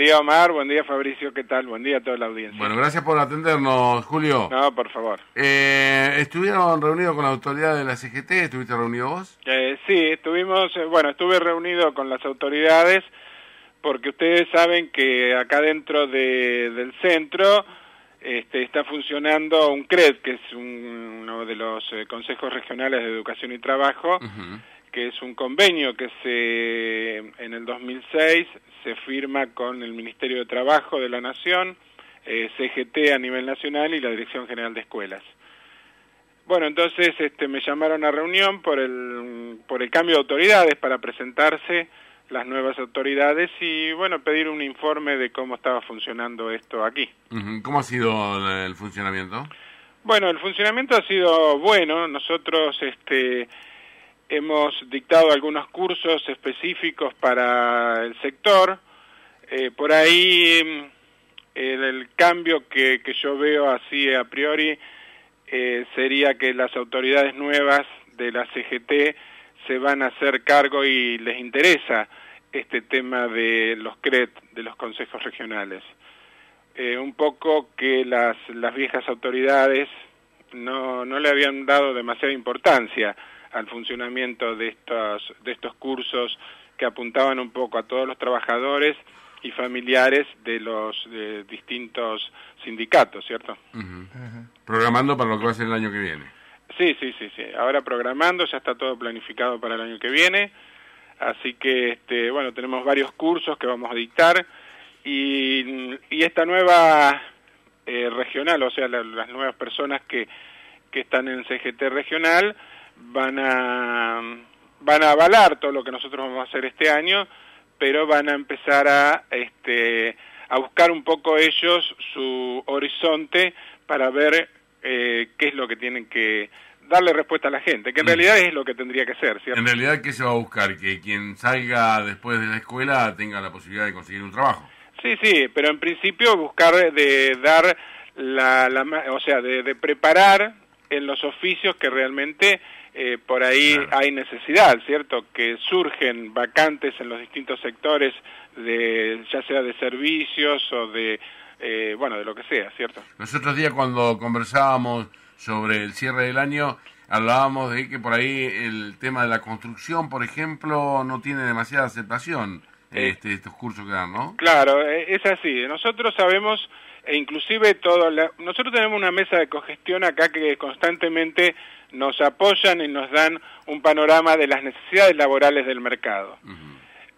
Buen día Omar, buen día Fabricio, ¿qué tal? Buen día a toda la audiencia. Bueno, gracias por atendernos, Julio. No, por favor. Eh, ¿Estuvieron reunidos con la autoridad de la CGT? ¿Estuviste reunido vos? Eh, sí, estuvimos, eh, bueno, estuve reunido con las autoridades porque ustedes saben que acá dentro de, del centro este, está funcionando un CRED, que es uno de los eh, consejos regionales de educación y trabajo, que es un convenio que se en el 2006 se firma con el Ministerio de Trabajo de la Nación, eh, CGT a nivel nacional y la Dirección General de Escuelas. Bueno, entonces este, me llamaron a reunión por el, por el cambio de autoridades para presentarse las nuevas autoridades y, bueno, pedir un informe de cómo estaba funcionando esto aquí. ¿Cómo ha sido el funcionamiento? Bueno, el funcionamiento ha sido bueno. Nosotros este, hemos dictado algunos cursos específicos para el sector. Eh, por ahí el, cambio que, que, yo veo así a priori eh, sería que las autoridades nuevas de la CGT se van a hacer cargo y les interesa este tema de los CRET, de los consejos regionales. Eh, un poco que las, las viejas autoridades no, no le habían dado demasiada importancia al funcionamiento de estos, de estos cursos que apuntaban un poco a todos los trabajadores y familiares de los distintos sindicatos, ¿cierto? Programando para lo que va a ser el año que viene. Sí, sí, sí, sí. Ahora programando, ya está todo planificado para el año que viene. Así que, este, bueno, tenemos varios cursos que vamos a dictar y, y esta nueva eh, regional, o sea, las nuevas personas que, que están en CGT regional, van a, van a avalar todo lo que nosotros vamos a hacer este año, pero van a empezar a, este, a buscar un poco ellos su horizonte para ver eh, qué es lo que tienen que darle respuesta a la gente, que en mm. realidad es lo que tendría que ser, ¿cierto? En realidad, ¿qué se va a buscar? Que quien salga después de la escuela tenga la posibilidad de conseguir un trabajo. Sí, sí, pero en principio buscar de dar la, la o sea, de, de preparar en los oficios que realmente eh, por ahí hay necesidad, ¿cierto? Que surgen vacantes en los distintos sectores, de, ya sea de servicios o de, eh, bueno, de lo que sea, ¿cierto? Los otros días cuando conversábamos sobre el cierre del año, hablábamos de que por ahí el tema de la construcción, por ejemplo, no tiene demasiada aceptación, eh, este, estos cursos que dan, ¿no? Claro, es así. Nosotros sabemos e inclusive todo nosotros tenemos una mesa de cogestión acá que constantemente nos apoyan y nos dan un panorama de las necesidades laborales del mercado.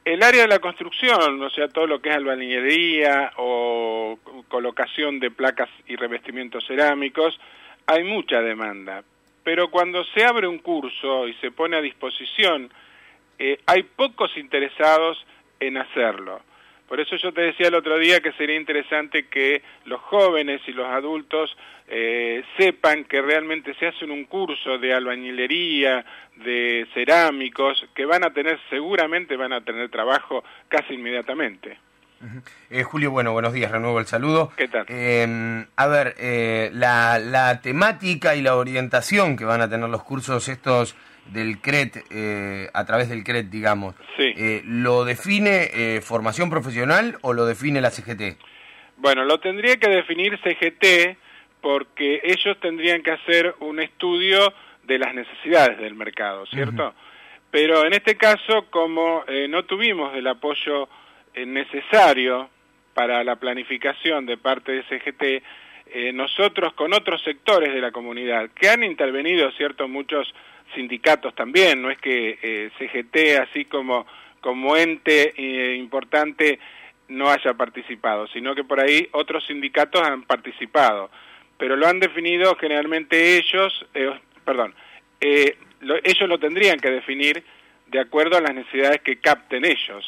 El área de la construcción, o sea, todo lo que es albañilería o colocación de placas y revestimientos cerámicos, hay mucha demanda. Pero cuando se abre un curso y se pone a disposición, eh, hay pocos interesados en hacerlo. Por eso yo te decía el otro día que sería interesante que los jóvenes y los adultos eh, sepan que realmente se hace un curso de albañilería, de cerámicos, que van a tener, seguramente van a tener trabajo casi inmediatamente. Eh, Julio, bueno, buenos días, renuevo el saludo. ¿Qué tal? Em, a ver, eh, la, la temática y la orientación que van a tener los cursos estos del CRET, eh, a través del CRET, digamos, eh, ¿lo define eh, formación profesional o lo define la CGT? Bueno, lo tendría que definir CGT porque ellos tendrían que hacer un estudio de las necesidades del mercado, ¿cierto? Pero en este caso, como no tuvimos el apoyo necesario para la planificación de parte de CGT, nosotros con otros sectores de la comunidad que han intervenido, ¿cierto? Muchos sindicatos también, no es que eh, CGT así como, como ente eh, importante no haya participado, sino que por ahí otros sindicatos han participado, pero lo han definido generalmente ellos, eh, perdón, ellos lo tendrían que definir de acuerdo a las necesidades que capten ellos.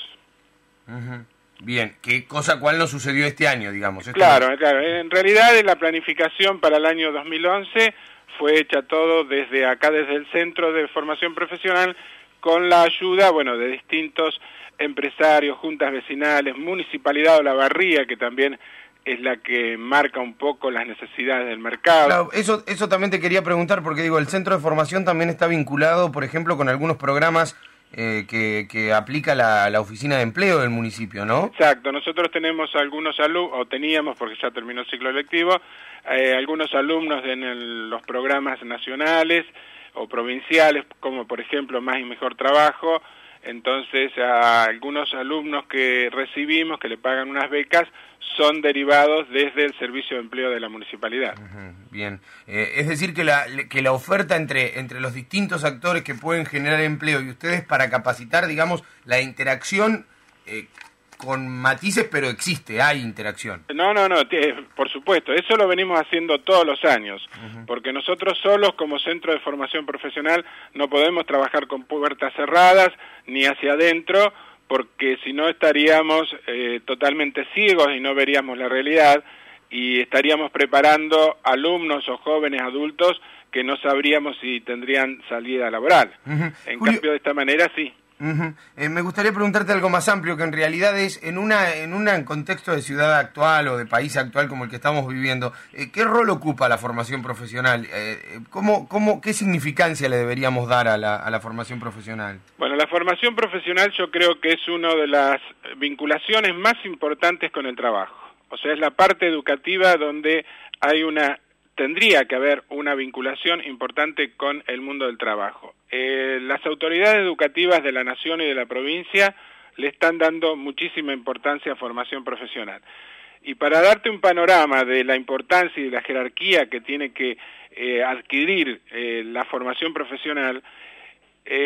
Bien, ¿qué cosa cuál no sucedió este año, digamos? claro, claro, en realidad en la planificación para el año 2011 fue hecha todo desde acá, desde el Centro de Formación Profesional, con la ayuda, bueno, de distintos empresarios, juntas vecinales, Municipalidad de La Barría, que también es la que marca un poco las necesidades del mercado. Eso, eso también te quería preguntar, porque digo, el centro de formación también está vinculado, por ejemplo, con algunos programas eh, que, aplica la, Oficina de Empleo del municipio, ¿no? Exacto, nosotros tenemos algunos alumnos, o teníamos porque ya terminó el ciclo lectivo, eh, algunos alumnos en los programas nacionales o provinciales, como por ejemplo Más y Mejor Trabajo, entonces a algunos alumnos que recibimos, que le pagan unas becas, son derivados desde el servicio de empleo de la municipalidad. bien, eh, es decir que la, que la oferta entre, entre los distintos actores que pueden generar empleo y ustedes para capacitar, digamos, la interacción eh, con matices, pero existe, hay interacción. No, no, no, por supuesto, eso lo venimos haciendo todos los años, porque nosotros solos como centro de formación profesional no podemos trabajar con puertas cerradas ni hacia adentro, porque si no estaríamos eh, totalmente ciegos y no veríamos la realidad y estaríamos preparando alumnos o jóvenes adultos que no sabríamos si tendrían salida laboral. En cambio, de esta manera sí. Eh, me gustaría preguntarte algo más amplio, que en realidad es en una en un contexto de ciudad actual o de país actual como el que estamos viviendo, eh, ¿qué rol ocupa la formación profesional? Eh, ¿cómo, cómo, ¿Qué significancia le deberíamos dar a la, a la formación profesional? Bueno, la formación profesional yo creo que es una de las vinculaciones más importantes con el trabajo. O sea, es la parte educativa donde hay una tendría que haber una vinculación importante con el mundo del trabajo. Eh, las autoridades educativas de la nación y de la provincia le están dando muchísima importancia a formación profesional. Y para darte un panorama de la importancia y de la jerarquía que tiene que eh, adquirir eh, la formación profesional,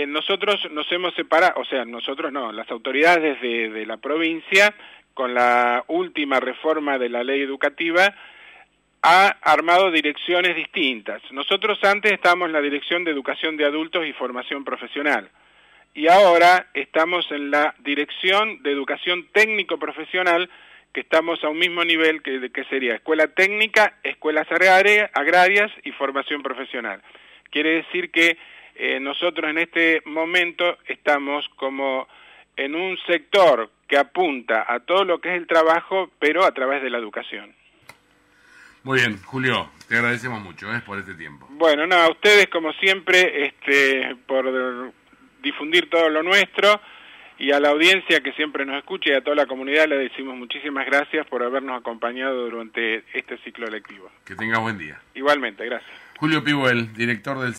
nosotros nos hemos separado, o sea, nosotros no, las autoridades de la provincia, con la última reforma de la ley educativa, ha armado direcciones distintas. Nosotros antes estábamos en la Dirección de Educación de Adultos y Formación Profesional y ahora estamos en la Dirección de Educación Técnico Profesional que estamos a un mismo nivel que, sería Escuela Técnica, Escuelas Agrarias y Formación Profesional. Quiere decir que eh, nosotros en este momento estamos como en un sector que apunta a todo lo que es el trabajo, pero a través de la educación. Muy bien, Julio, te agradecemos mucho ¿eh? por este tiempo. Bueno, no, a ustedes como siempre este, por difundir todo lo nuestro y a la audiencia que siempre nos escucha y a toda la comunidad le decimos muchísimas gracias por habernos acompañado durante este ciclo lectivo. Que tenga buen día. Igualmente, gracias. Julio Pibuel, director del